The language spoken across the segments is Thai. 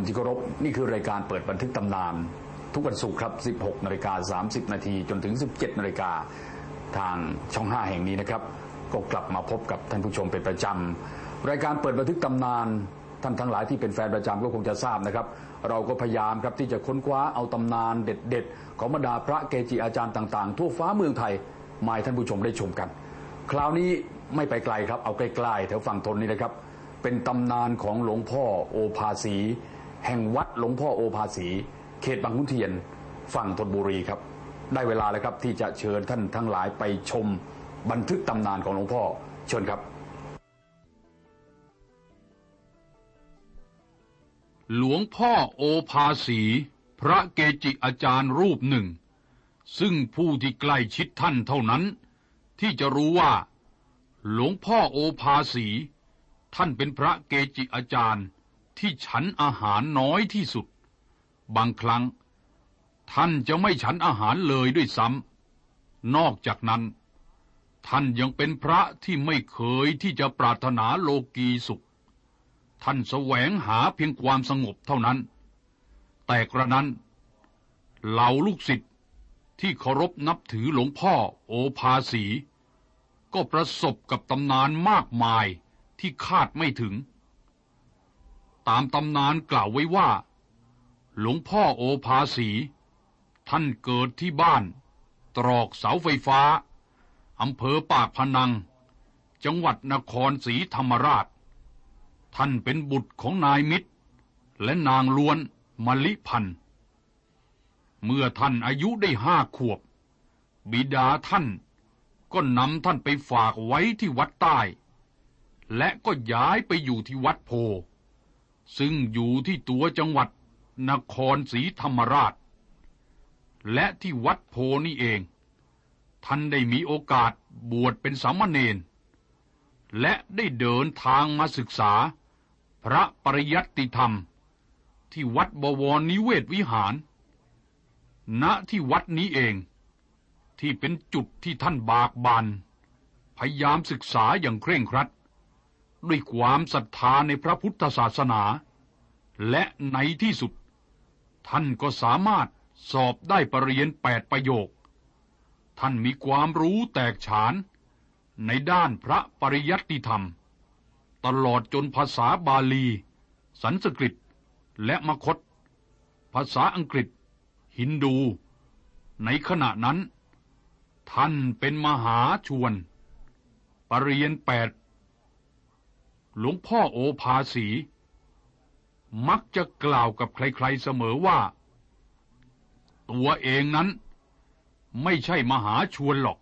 มที่เคารพนี่คือรายการเปิดบันทึกตำนาน ทุกวันศุกร์ครับ 16นาฬิกา30 นาทีจนถึง 17นาฬิกาทางช่อง 5 แห่งนี้นะครับ ก็กลับมาพบกับท่านผู้ชมเป็นประจำ รายการเปิดบันทึกตำนานท่านทั้งหลายที่เป็นแฟนประจำก็คงจะทราบนะครับ เราก็พยายามครับที่จะค้นคว้าเอาตำนานเด็ด ๆ ของบรรดาพระเกจิอาจารย์ต่างๆ ทั่วฟ้าเมืองไทยมาให้ท่านผู้ชมได้ชมกัน คราวนี้ไม่ไปไกลครับเอาใกล้ๆแถวฝั่งทนนี่นะครับ เป็นตำนานของหลวงพ่อโอภาสี แห่งวัดหลวงพ่อโอภาสี เขตบางขุนเทียน ฝั่งธนบุรีครับ ได้เวลาแล้วครับที่จะเชิญท่านทั้งหลายไปชมบันทึกตำนานของหลวงพ่อเชิญครับ หลวงพ่อโอภาสี พระเกจิอาจารย์รูปหนึ่ง ซึ่งผู้ที่ใกล้ชิดท่านเท่านั้น ที่จะรู้ว่า หลวงพ่อโอภาสี ท่านเป็นพระเกจิอาจารย์ ที่ฉันอาหารน้อยที่สุด บางครั้ง ท่านจะไม่ฉันอาหารเลยด้วยซ้ำนอกจากนั้น ท่านยังเป็นพระที่ไม่เคยที่จะปรารถนาโลกีสุข ท่านแสวงหาเพียงความสงบเท่านั้น แต่กระนั้น เหล่าลูกศิษย์ที่เคารพนับถือหลวงพ่อโอภาสี ก็ประสบกับตำนานมากมายที่คาดไม่ถึง ตามตำนานกล่าวไว้ว่า หลวงพ่อโอภาสี ท่านเกิดที่บ้าน ตรอกเสาไฟฟ้าอำเภอปากพนัง จังหวัดนครศรีธรรมราช ท่านเป็นบุตรของนายมิตร และนางล้วนมลิพันธ์เมื่อท่านอายุได้ห้าขวบ บิดาท่านก็นำท่านไปฝากไว้ที่วัดใต้ และก็ย้ายไปอยู่ที่วัดโพ ซึ่งอยู่ที่ตัวจังหวัดนครศรีธรรมราช และที่วัดโพนี่เอง ท่านได้มีโอกาสบวชเป็นสามเณรและได้เดินทางมาศึกษา พระปริยัติธรรม ที่วัดบวรนิเวศวิหาร ณที่วัดนี้เอง ที่เป็นจุดที่ท่านบากบันพยายามศึกษาอย่างเคร่งครัด ด้วยความศรัทธาในพระพุทธศาสนา และในที่สุด ท่านก็สามารถสอบได้ปรริญญาแปดประโยค ท่านมีความรู้แตกฉาน ในด้านพระปริยัติธรรม ตลอดจนภาษาบาลี สันสกฤต และมคต ภาษาอังกฤษ ฮินดู ในขณะนั้น ท่านเป็นมหาชวนปรริญญาแปด หลวงพ่อโอภาสี มักจะกล่าวกับใครๆเสมอว่า ตัวเองนั้น ไม่ใช่มหาชวนหรอก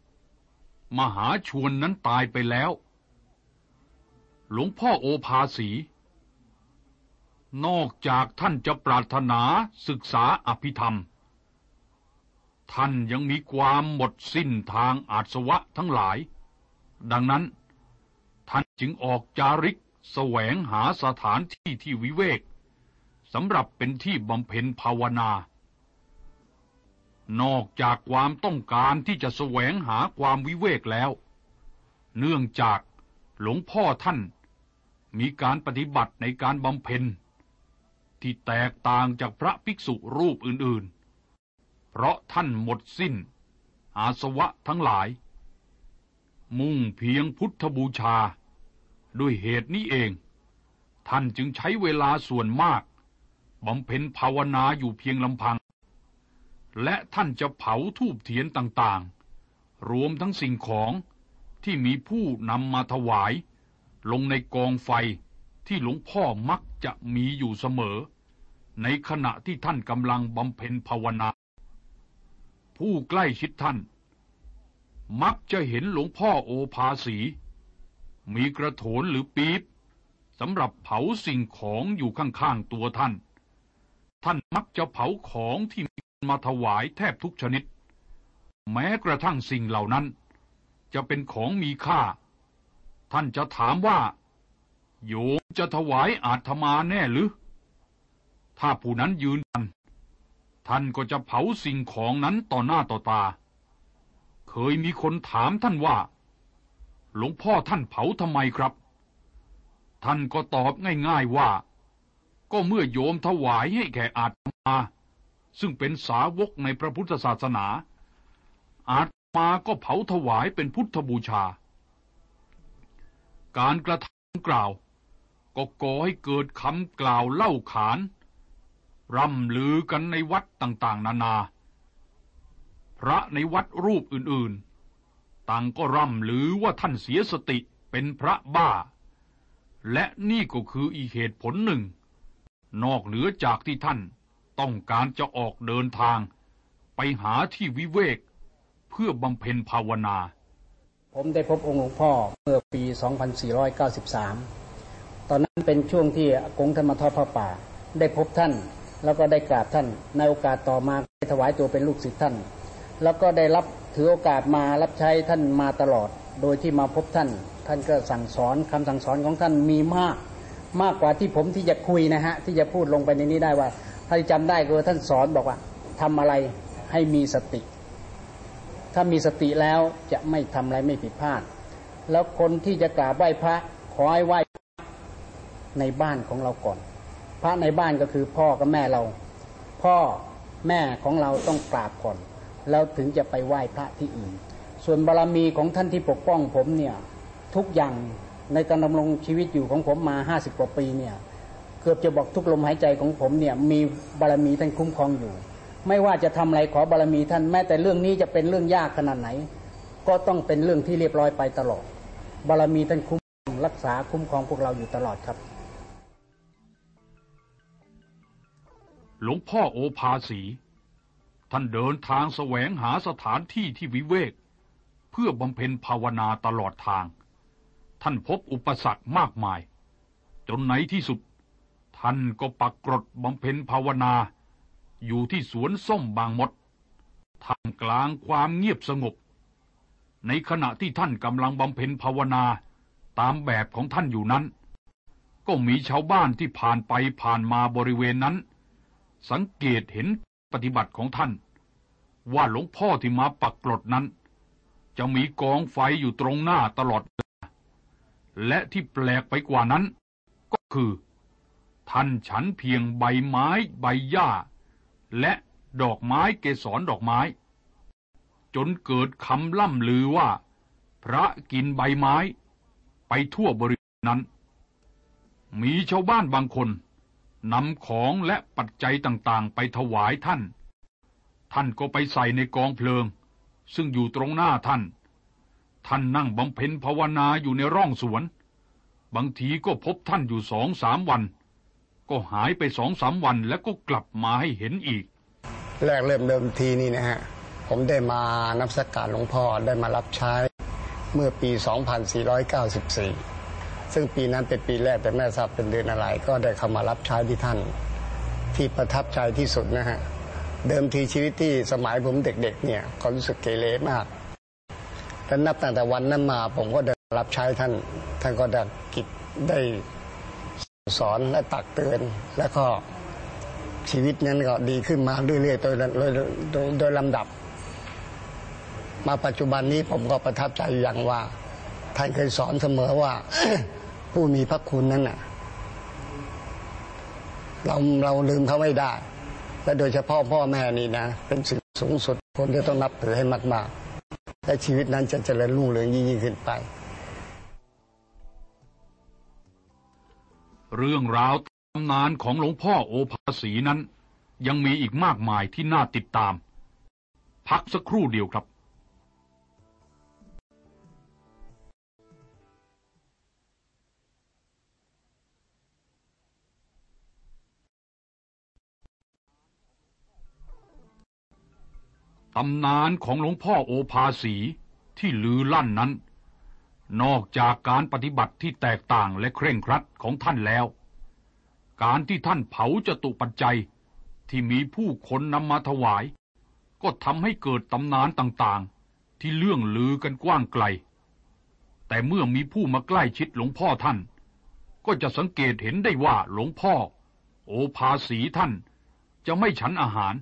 มหาชวนนั้นตายไปแล้ว หลวงพ่อโอภาสี นอกจากท่านจะปรารถนาศึกษาอภิธรรม ท่านยังมีความหมดสิ้นทางอาสวะทั้งหลาย ดังนั้น จึงออกจาริกแสวงหาสถานที่ที่วิเวกสำหรับเป็นที่บำเพ็ญภาวนา นอกจากความต้องการที่จะแสวงหาความวิเวกแล้ว เนื่องจากหลวงพ่อท่านมีการปฏิบัติในการบำเพ็ญ ที่แตกต่างจากพระภิกษุรูปอื่นๆ เพราะท่านหมดสิ้น อาสวะทั้งหลาย มุ่งเพียงพุทธบูชา ด้วยเหตุนี้เอง ท่านจึงใช้เวลาส่วนมากบำเพ็ญภาวนาอยู่เพียงลำพัง และท่านจะเผาทูบเทียนต่างๆ รวมทั้งสิ่งของที่มีผู้นำมาถวาย ลงในกองไฟที่หลวงพ่อมักจะมีอยู่เสมอ ในขณะที่ท่านกำลังบำเพ็ญภาวนา ผู้ใกล้ชิดท่าน มักจะเห็นหลวงพ่อโอภาสี มีกระโถนหรือปี๊บสำหรับเผาสิ่งของอยู่ข้างๆตัวท่าน ท่านมักจะเผาของที่มีมาถวายแทบทุกชนิด แม้กระทั่งสิ่งเหล่านั้น จะเป็นของมีค่า ท่านจะถามว่า โยมจะถวายอาตมาแน่หรือ ถ้าผู้นั้นยืนยัน ท่านก็จะเผาสิ่งของนั้นต่อหน้าต่อตา เคยมีคนถามท่านว่า หลวงพ่อท่านเผาทำไมครับ ท่านก็ตอบง่ายๆว่า ก็เมื่อโยมถวายให้แก่อาตมา ซึ่งเป็นสาวกในพระพุทธศาสนา อาตมาก็เผาถวายเป็นพุทธบูชา การกระทำกล่าว ก็ก่อให้เกิดคำกล่าวเล่าขาน ร่ำลือกันในวัดต่างๆ นานา พระในวัดรูปอื่นๆ ต่างก็ร่ำลือว่าท่านเสียสติเป็นพระบ้า และนี่ก็คืออีกเหตุผลหนึ่ง นอกเหนือจากที่ท่านต้องการจะออกเดินทาง ไปหาที่วิเวก เพื่อบำเพ็ญภาวนา ผมได้พบองค์หลวงพ่อเมื่อปี 2493 ตอนนั้นเป็นช่วงที่อากงท่านมทอดผ้าป่า ได้พบท่านแล้วก็ได้กราบท่านในโอกาสต่อมาได้ถวายตัวเป็นลูกศิษย์ท่าน แล้วก็ได้รับ ถือโอกาสมารับใช้ท่านมาตลอด โดยที่มาพบท่าน ท่านก็สั่งสอนคำสั่งสอนของท่านมีมาก มากกว่าที่ผมที่จะคุยนะฮะ ที่จะพูดลงไปในนี้ได้ว่าถ้าจำได้คือท่านสอนบอกว่าทำอะไรให้มีสติ ถ้ามีสติแล้วจะไม่ทำอะไรไม่ผิดพลาด แล้วคนที่จะกราบไหว้พระขอให้ไหว้ในบ้านของเราก่อน พระในบ้านก็คือพ่อกับแม่เรา พ่อแม่ของเราต้องกราบก่อน แล้วถึงจะไปไหว้พระที่อื่น ส่วนบารรมีของท่านที่ปกป้องผมเนี่ยทุกอย่างในการดำรงชีวิตอยู่ของผมมาห้าสิบกว่าปีเนี่ยเกือบจะบอกทุกลมหายใจของผมเนี่ยมีบารรมีท่านคุ้มครองอยู่ ไม่ว่าจะทำอะไรขอบารมีท่านแม้แต่เรื่องนี้จะเป็นเรื่องยากขนาดไหน ก็ต้องเป็นเรื่องที่เรียบร้อยไปตลอด บารมีท่านคุ้มครองรักษาคุ้มครองพวกเราอยู่ตลอดครับ หลวงพ่อโอภาสี ท่านเดินทางแสวงหาสถานที่ที่วิเวก เพื่อบำเพ็ญภาวนาตลอดทาง ท่านพบอุปสรรคมากมาย จนไหนที่สุด ท่านก็ปักกรดบำเพ็ญภาวนา อยู่ที่สวนส้มบางมดท่ามกลางความเงียบสงบ ในขณะที่ท่านกำลังบำเพ็ญภาวนาตามแบบของท่านอยู่นั้น ก็มีชาวบ้านที่ผ่านไปผ่านมาบริเวณนั้น สังเกตเห็น ปฏิบัติของท่าน ว่าหลวงพ่อที่มาปักกรดนั้น จะมีกองไฟอยู่ตรงหน้าตลอดเวลาและที่แปลกไปกว่านั้น ก็คือ ท่านฉันเพียงใบไม้ใบหญ้า และดอกไม้เกสรดอกไม้ จนเกิดคำล่ำลือว่า พระกินใบไม้ ไปทั่วบริเวณนั้น มีชาวบ้านบางคน นำของและปัจจัยต่างๆ ไปถวายท่าน ท่านก็ไปใส่ในกองเพลิง ซึ่งอยู่ตรงหน้าท่าน ท่านนั่งบำเพ็ญภาวนาอยู่ในร่องสวน บางทีก็พบท่านอยู่สองสามวัน ก็หายไปสองสามวันแล้วก็กลับมาให้เห็นอีก แรกเริ่มเดิมทีนี่นะฮะ ผมได้มานับสกการหลวงพ่อได้มารับใช้เมื่อปี 2494 ซึ่งปีนั้นเป็นปีแรกแต่แม่ทราบเป็นเดือนอะไร ก็ได้เข้ามารับใช้ที่ท่าน ที่ประทับใจที่สุดนะฮะเดิมทีชีวิตที่สมัยผมเด็กๆ เนี่ยก็รู้สึกเกเรมากแต่นับตั้งแต่วันนั้นมาผมก็ได้รับใช้ท่าน ท่านก็ได้กิจได้สอนและตักเตือน แล้วก็ชีวิตนั้นก็ดีขึ้นมาเรื่อยๆโดยโดยโดยโดยลำดับ มาปัจจุบันนี้ผมก็ประทับใจอย่างว่าท่านเคยสอนเสมอว่า ผู้มีพระคุณนั้นน่ะ เราเราลืมเขาไม่ได้ และโดยเฉพาะพ่อแม่นี่นะ เป็นสิ่งสูงสุดคนที่ต้องนับถือให้มากๆและชีวิตนั้นจะเจริญรุ่งเรืองยิ่งขึ้นไป เรื่องราวตำนานของหลวงพ่อโอภาสีนั้น ยังมีอีกมากมายที่น่าติดตาม พักสักครู่เดียวครับ ตำนานของหลวงพ่อโอภาสีที่ลือลั่นนั้น นอกจากการปฏิบัติที่แตกต่างและเคร่งครัดของท่านแล้ว การที่ท่านเผาจตุปัจจัยที่มีผู้คนนำมาถวาย ก็ทำให้เกิดตำนานต่างๆ ที่เลื่องลือกันกว้างไกล แต่เมื่อมีผู้มาใกล้ชิดหลวงพ่อท่าน ก็จะสังเกตเห็นได้ว่าหลวงพ่อ โอภาสีท่านจะไม่ฉันอาหาร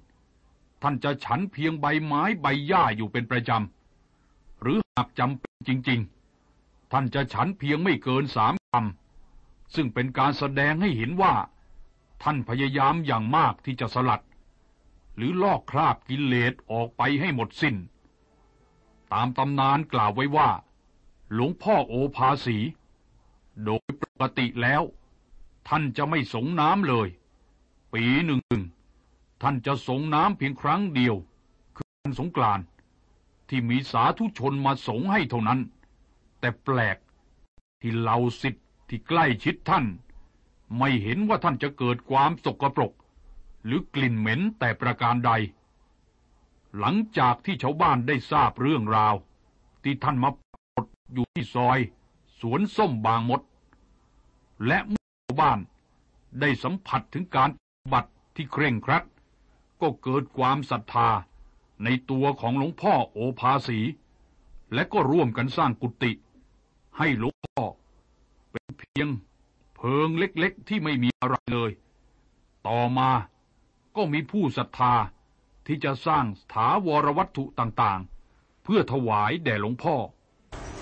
ท่านจะฉันเพียงใบไม้ใบหญ้าอยู่เป็นประจำ หรือหากจำเป็นจริง ๆ ท่านจะฉันเพียงไม่เกินสามคำ ซึ่งเป็นการแสดงให้เห็นว่า ท่านพยายามอย่างมากที่จะสลัด หรือลอกคราบกิเลสออกไปให้หมดสิน้น ตามตำนานกล่าวไว้ว่า หลวงพ่อโอภาสี โดยปกติแล้ว ท่านจะไม่สงน้ำเลย ปีหนึ่ง ท่านจะสงน้ำเพียงครั้งเดียว คือวันสงกรานที่มีสาธุชนมาสงให้เท่านั้น แต่แปลกที่เหล่าสิทธิ์ที่ใกล้ชิดท่าน ไม่เห็นว่าท่านจะเกิดความสกปรก หรือกลิ่นเหม็นแต่ประการใด หลังจากที่ชาวบ้านได้ทราบเรื่องราว ที่ท่านมาปดอยู่ที่ซอย สวนส้มบางมด และเมื่อชาวบ้านได้สัมผัสถึงการบัติที่เคร่งครัด ก็เกิดความศรัทธาในตัวของหลวงพ่อโอภาสี และก็ร่วมกันสร้างกุฏิให้หลวงพ่อ เป็นเพียงเพิงเล็กๆที่ไม่มีอะไรเลย ต่อมาก็มีผู้ศรัทธาที่จะสร้างถาวรวัตถุต่างๆ เพื่อถวายแด่หลวงพ่อ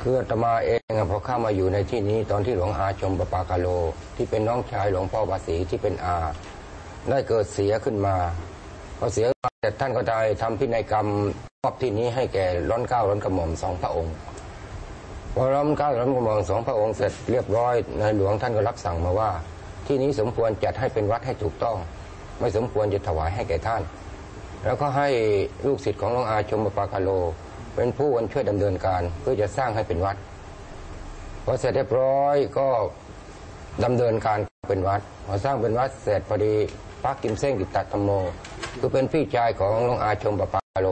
คืออาตมาเองพอเข้ามาอยู่ในที่นี้ตอนที่หลวงอาชมปปากาโล ที่เป็นน้องชายหลวงพ่อภาษีที่เป็นอา ได้เกิดเสียขึ้นมา พอเสียแต่ท่านก็ได้ทำพินัยกรรมมอบที่นี้ให้แก่ร้อนเก้าร้อนกระหม่อมสองพระองค์พอร้อนเก้าร้อนกระหม่อมสองพระองค์เสร็จเรียบร้อยในหลวงท่านก็รับสั่งมาว่า ที่นี้สมควรจัดให้เป็นวัดให้ถูกต้อง ไม่สมควรจะถวายให้แก่ท่าน แล้วก็ให้ลูกศิษย์ของหลวงอาชมปากาโล เป็นผู้วันช่วยดำเนินการเพื่อจะสร้างให้เป็นวัดพอเสร็จเรียบร้อยก็ดำเนินการเป็นวัดพอสร้างเป็นวัดเสร็จพอดี พระกิมเซ้งกิตตธรรมโม คือเป็นพี่ชายของหลวงอาชมปปาโล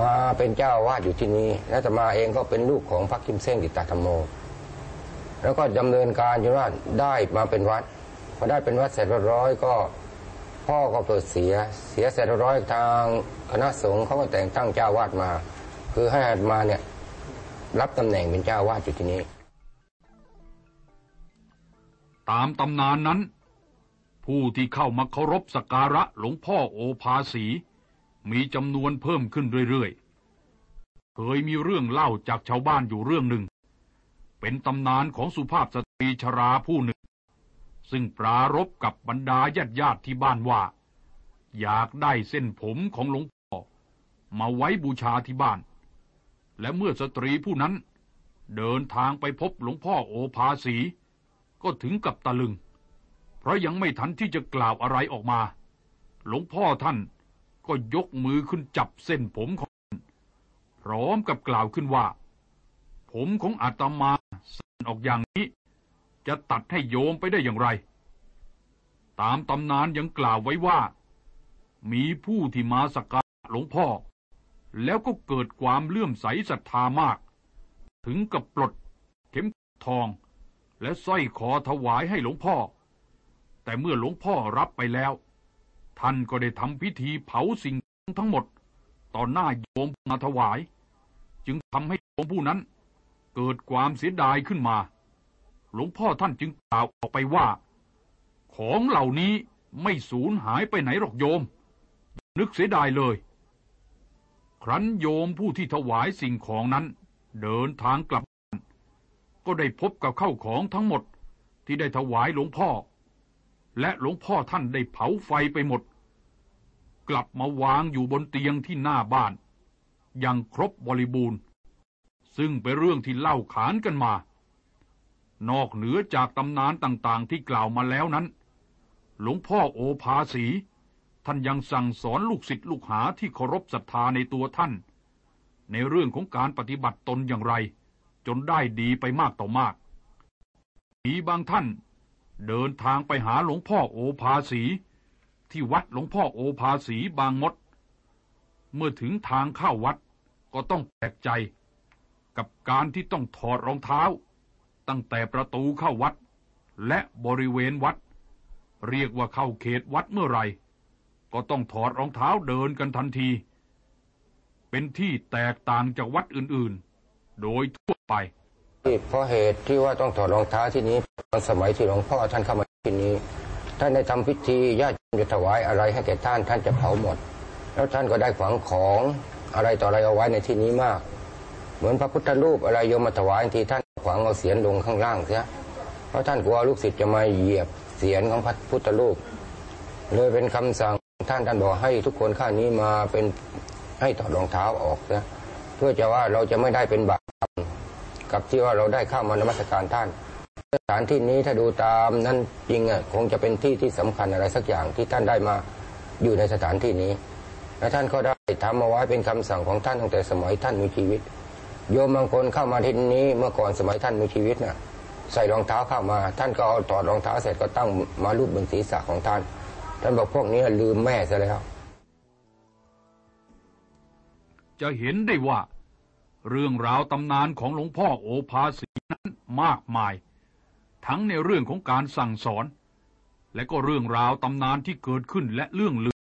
มาเป็นเจ้าวาดอยู่ที่นี้และจะมาเองก็เป็นลูกของพระกิมเซ้งกิตตธรรมโม แล้วก็ดำเนินการจนว่าได้มาเป็นวัดพอได้เป็นวัดเสร็จร้อยก็พ่อก็เกิดเสียเสียเสร็จร้อยทางคณะสงฆ์เขาก็แต่งตั้งเจ้าวาดมา คือให้มาเนี่ยรับตำแหน่งเป็นเจ้าวาดอยู่ที่นี้ ตามตำนานนั้น ผู้ที่เข้ามาเคารพสักการะหลวงพ่อโอภาสี มีจำนวนเพิ่มขึ้นเรื่อยๆ เคยมีเรื่องเล่าจากชาวบ้านอยู่เรื่องหนึ่ง เป็นตำนานของสุภาพสตรีชราผู้หนึ่ง ซึ่งปรารบกับบรรดาญาติญาติที่บ้านว่า อยากได้เส้นผมของหลวงพ่อ มาไว้บูชาที่บ้าน และเมื่อสตรีผู้นั้นเดินทางไปพบหลวงพ่อโอภาสี ก็ถึงกับตะลึง เพราะยังไม่ทันที่จะกล่าวอะไรออกมา หลวงพ่อท่านก็ยกมือขึ้นจับเส้นผมของท่านพร้อมกับกล่าวขึ้นว่า ผมของอาตมาสั้นออกอย่างนี้ จะตัดให้โยมไปได้อย่างไร ตามตำนานยังกล่าวไว้ว่า มีผู้ที่มาสักการะหลวงพ่อ แล้วก็เกิดความเลื่อมใสศรัทธามาก ถึงกับปลดเข็มทอง และสร้อยคอถวายให้หลวงพ่อ แต่เมื่อหลวงพ่อรับไปแล้ว ท่านก็ได้ทำพิธีเผาสิ่งของทั้งหมด ต่อหน้าโยมมาถวาย จึงทำให้โยมผู้นั้น เกิดความเสียดายขึ้นมา หลวงพ่อท่านจึงกล่าวออกไปว่า ของเหล่านี้ไม่สูญหายไปไหนหรอกโยม นึกเสียดายเลย ครั้นโยมผู้ที่ถวายสิ่งของนั้น เดินทางกลับ ก็ได้พบกับข้าวของทั้งหมดที่ได้ถวายหลวงพ่อ และหลวงพ่อท่านได้เผาไฟไปหมด กลับมาวางอยู่บนเตียงที่หน้าบ้าน อย่างครบบริบูรณ์ ซึ่งเป็นเรื่องที่เล่าขานกันมา นอกเหนือจากตำนานต่างๆที่กล่าวมาแล้วนั้น หลวงพ่อโอภาสี ท่านยังสั่งสอนลูกศิษย์ลูกหาที่เคารพศรัทธาในตัวท่าน ในเรื่องของการปฏิบัติตนอย่างไร จนได้ดีไปมากต่อมากมีบางท่าน เดินทางไปหาหลวงพ่อโอภาสี ที่วัดหลวงพ่อโอภาสีบางมด เมื่อถึงทางเข้าวัดก็ต้องแปลกใจ กับการที่ต้องถอดรองเท้า ตั้งแต่ประตูเข้าวัด และบริเวณวัด เรียกว่าเข้าเขตวัดเมื่อไหรก็ต้องถอดรองเท้าเดินกันทันที เป็นที่แตกต่างจากวัดอื่นๆ โดยทั่วไป เพราะเหตุที่ว่าต้องถอดรองเท้าที่นี้ตอนสมัยที่หลวงพ่อท่านเข้ามาที่นี้ ท่านได้ทำพิธีญาติจะถวายอะไรให้แก่ท่านท่านจะเผาหมด แล้วท่านก็ได้ฝังของอะไรต่ออะไรเอาไว้ในที่นี้มาก เหมือนพระพุทธรูปอะไรโยมมาถวายทีท่านขวางเอาเสียนลงข้างล่างเสียเพราะท่านกลัวลูกศิษย์จะมาเหยียบเสียรของพระพุทธรูป เลยเป็นคำสั่งท่านท่านบอกให้ทุกคนข้านี้มาเป็นให้ถอดรองเท้าออกนะเพื่อจะว่าเราจะไม่ได้เป็นบาป กับที่ว่าเราได้เข้ามานมัสการท่านสถานที่นี้ถ้าดูตามนั้นจริงอะคงจะเป็นที่ที่สำคัญอะไรสักอย่างที่ท่านได้มาอยู่ในสถานที่นี้ และท่านก็ได้ทำเอาไว้เป็นคำสั่งของท่านตั้งแต่สมัยท่านมีชีวิต โยมบางคนเข้ามาที่นี้เมื่อก่อนสมัยท่านมีชีวิตน่ะใส่รองเท้าเข้ามา ท่านก็เอาถอดรองเท้าเสร็จก็ตั้งมาลูบบนศีรษะของท่าน ท่านบอกพวกนี้ลืมแม่ซะแล้ว จะเห็นได้ว่า เรื่องราวตำนานของหลวงพ่อโอภาสีนั้นมากมาย ทั้งในเรื่องของการสั่งสอน และก็เรื่องราวตำนานที่เกิดขึ้นและเรื่องลือ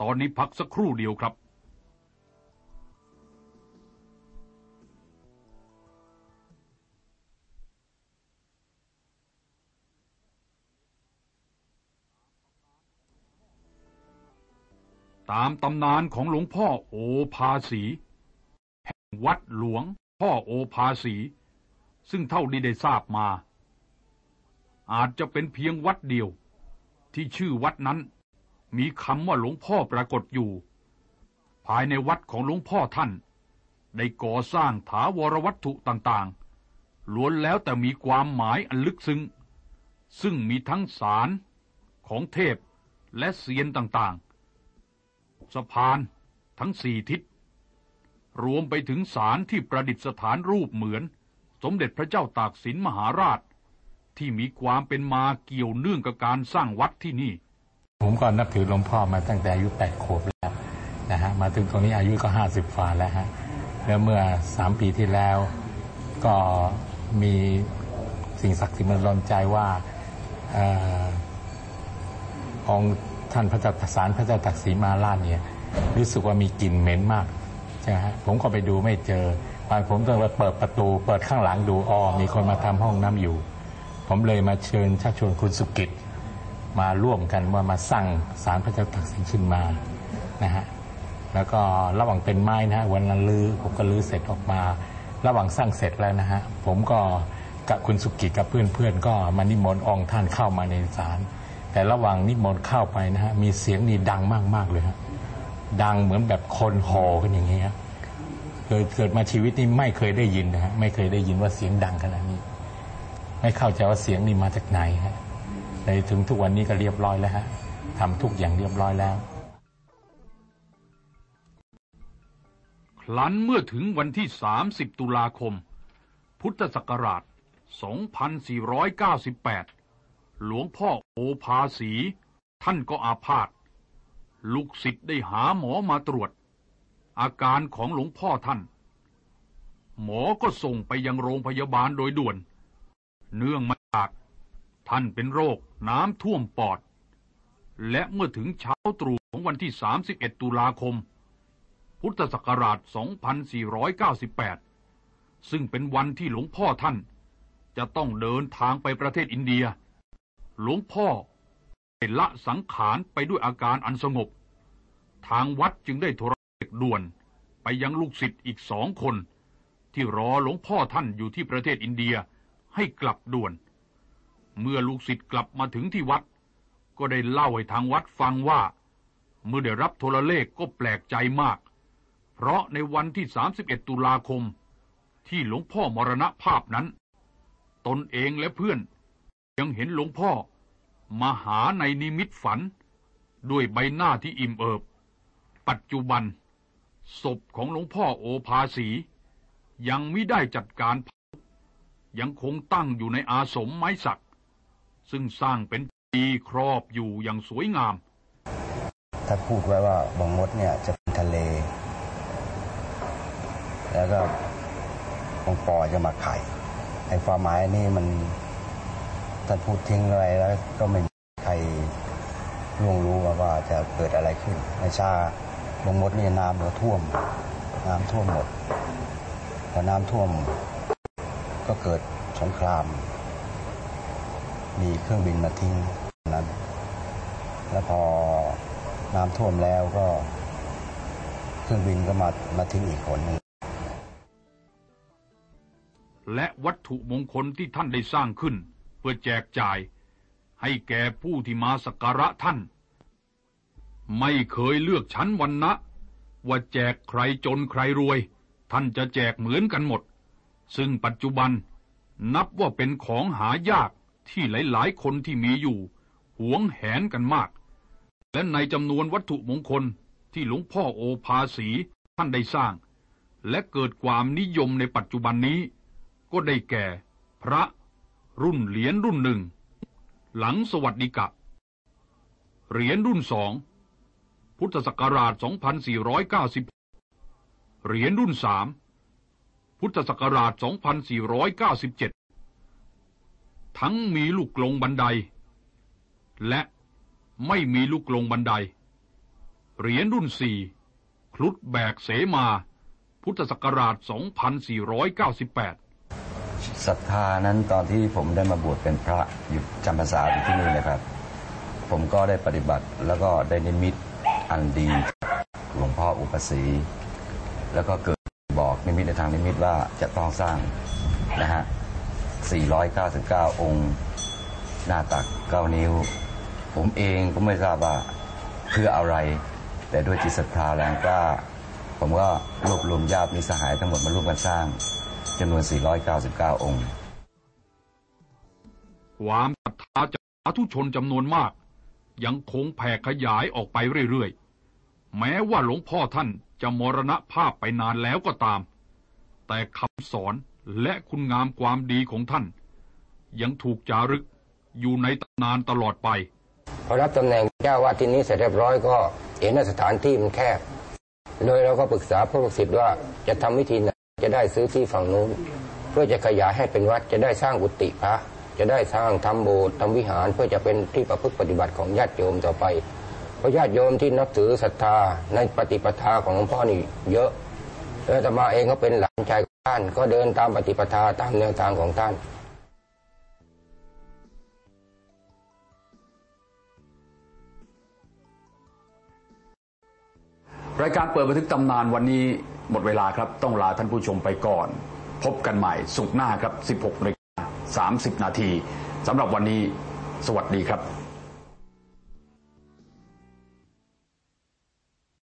ตอนนี้พักสักครู่เดียวครับตามตำนานของหลวงพ่อโอภาสี วัดหลวง พ่อโอภาสี ซึ่งเท่าที่ได้ทราบมา อาจจะเป็นเพียงวัดเดียว ที่ชื่อวัดนั้น มีคำว่าหลวงพ่อปรากฏอยู่ ภายในวัดของหลวงพ่อท่าน ได้ก่อสร้างถาวรวัตถุต่างๆ ล้วนแล้วแต่มีความหมายอันลึกซึ้ง ซึ่งมีทั้งสารของเทพและเสียนต่างๆ สะพานทั้งสี่ทิศ รวมไปถึงสารที่ประดิษฐานรูปเหมือน สมเด็จพระเจ้าตากสินมหาราช ที่มีความเป็นมาเกี่ยวเนื่องกับการสร้างวัดที่นี่ ผมก็นับถือหลวงพ่อมาตั้งแต่อายุแปดขวบแล้วนะฮะมาถึงตรงนี้อายุก็ห้าสิบฝ่าแล้วฮะแล้วเมื่อสามปีที่แล้วก็มีสิ่งศักดิ์สิทธิ์มันรนใจว่าอองค์ท่านพระเจ้าสารพระเจ้าตักสีมาราชเนี่ยรู้สึกว่ามีกลิ่นเหม็นมาก ช่ฮะผมก็ไปดูไม่เจอไปผมต้องไปเปิดประตู เปิดข้างหลังดูอ๋อมีคนมาทำห้องน้ำอยู่ ผมเลยมาเชิญชักชวนคุณสุกิจมาร่วมกันว่ามาสร้างสารพระเจ้าตักสินขึ้นมานะฮะแล้วก็ระหว่างเป็นไม้นะฮะวันนั้นลือผมก็ลื้อเสร็จออกมา ระหว่างสร้างเสร็จแล้วนะฮะผมก็กับคุณสุกิจกับเพื่อนๆก็มานิมนต์องค์ท่านเข้ามาในศาลแต่ระหว่างนิมนต์เข้าไปนะฮะมีเสียงนี่ดังมากๆเลยฮะ ดังเหมือนแบบคนโห่กันอย่างเงี้ยเกิดเกิดมาชีวิตนี้ไม่เคยได้ยินนะฮะไม่เคยได้ยินว่าเสียงดังขนาดนี้ ไม่เข้าใจว่าเสียงนี่มาจากไหนฮะในถึงทุกวันนี้ก็เรียบร้อยแล้วฮะทำทุกอย่างเรียบร้อยแล้ว ครั้นเมื่อถึงวันที่ 30 ตุลาคม พุทธศักราช 2498 หลวงพ่อโอภาสี ท่านก็อาพาธ ลูกศิษย์ได้หาหมอมาตรวจ อาการของหลวงพ่อท่าน หมอก็ส่งไปยังโรงพยาบาลโดยด่วน เนื่องมาจากท่านเป็นโรคน้ำท่วมปอด และเมื่อถึงเช้าตรู่ของวันที่ 31 ตุลาคม พุทธศักราช 2498 ซึ่งเป็นวันที่หลวงพ่อท่าน จะต้องเดินทางไปประเทศอินเดีย หลวงพ่อ ละสังขารไปด้วยอาการอันสงบ ทางวัดจึงได้โทรเลขด่วนไปยังลูกศิษย์อีกสองคน ที่รอหลวงพ่อท่านอยู่ที่ประเทศอินเดียให้กลับด่วน เมื่อลูกศิษย์กลับมาถึงที่วัด ก็ได้เล่าให้ทางวัดฟังว่า เมื่อได้รับโทรเลขก็แปลกใจมาก เพราะในวันที่ 31 ตุลาคม ที่หลวงพ่อมรณภาพนั้น ตนเองและเพื่อนยังเห็นหลวงพ่อ มาหาในนิมิตฝัน ด้วยใบหน้าที่อิ่มเอิบ ปัจจุบัน ศพของหลวงพ่อโอภาสี ยังไม่ได้จัดการเผายังคงตั้งอยู่ในอาสมไม้สัก ซึ่งสร้างเป็นปีครอบอยู่อย่างสวยงาม ถ้าพูดไว้ว่าบางมดเนี่ยจะเป็นทะเล แล้วก็บางปอจะมาไข่ไอ้ความหมายนี่มัน ท่านพูดทิ้งอะไรแล้วก็ไม่มีใครล่วงรู้ว่าว่าจะเกิดอะไรขึ้นในชาบางมดนี่น้ำเราท่วมน้ำท่วมหมดพอน้ำท่วมก็เกิดสงคราม มีเครื่องบินมาทิ้งนั้น แล้วพอน้ำท่วมแล้วก็ เครื่องบินก็มามาทิ้งอีกคนหนึ่งและวัตถุมงคลที่ท่านได้สร้างขึ้น เพื่อแจกจ่าย ให้แก่ผู้ที่มาสักการะท่าน ไม่เคยเลือกชั้นวันนะว่าแจกใครจนใครรวย ท่านจะแจกเหมือนกันหมด ซึ่งปัจจุบันนับว่าเป็นของหายากที่หลายๆ คนที่มีอยู่ หวงแหนกันมาก และในจำนวนวัตถุมงคลที่หลวงพ่อโอภาสีท่านได้สร้าง และเกิดความนิยมในปัจจุบันนี้ ก็ได้แก่ พระ รุ่นเหรียญรุ่นหนึ่ง หลังสวัสดิกะ เหรียญรุ่นสอง พุทธศักราช 2490 เหรียญรุ่นสาม พุทธศักราช 2497 ทั้งมีลูกกลงบันได และไม่มีลูกลงบันได เหรียญรุ่นสี่คลุดแบกเสมา พุทธศักราช 2498 ศรัทธานั้นตอนที่ผมได้มาบวชเป็นพระอยู่จำพรรษาอยู่ที่นี่นะครับ ผมก็ได้ปฏิบัติแล้วก็ได้นิมิตอันดีหลวงพ่ออุปสีแล้วก็เกิดบอกนิมิตในทางนิมิตว่าจะต้องสร้างนะฮะ 499 องค์ หน้าตัก 9 นิ้ว ผมเองก็ไม่ทราบว่าเพื่ออะไร แต่ด้วยจิตศรัทธาแรงกล้า ผมก็รวบรวมญาติมิตรสหายทั้งหมดมาร่วมกันสร้าง จำนวน 499 องค์ ความศรัทธาจากสาธุชนจำนวนมาก ยังคงแผ่ขยายออกไปเรื่อยๆ แม้ว่าหลวงพ่อท่านจะมรณภาพไปนานแล้วก็ตาม แต่คำสอนและคุณงามความดีของท่าน ยังถูกจารึกอยู่ในตำนานตลอดไปพอรับตำแหน่งเจ้าวาดที่นี้เสร็จเรียบร้อยก็เห็นว่าสถานที่มันแคบ โดยเราก็ปรึกษาพวกลูกศิษย์ว่าจะทำวิธีไหน จะได้ซื้อที่ฝั่งนู้นเพื่อจะขยายให้เป็นวัดจะได้สร้างกุฏิพระ จะได้สร้างทำโบสถ์ทำวิหารเพื่อจะเป็นที่ประพฤติปฏิบัติของญาติโยมต่อไป เพราะญาติโยมที่นับถือศรัทธาในปฏิปทาของหลวงพ่อนี่เยอะแล้วอาตมาเองก็เป็นหลานชายท่านก็เดินตามปฏิปทาตามแนวทางของท่านรายการเปิดบันทึกตำนานวันนี้ หมดเวลาครับต้องลาท่านผู้ชมไปก่อน พบกันใหม่สุขหน้าครับ 16นาฬิกา30 นาทีสำหรับวันนี้ สวัสดีครับ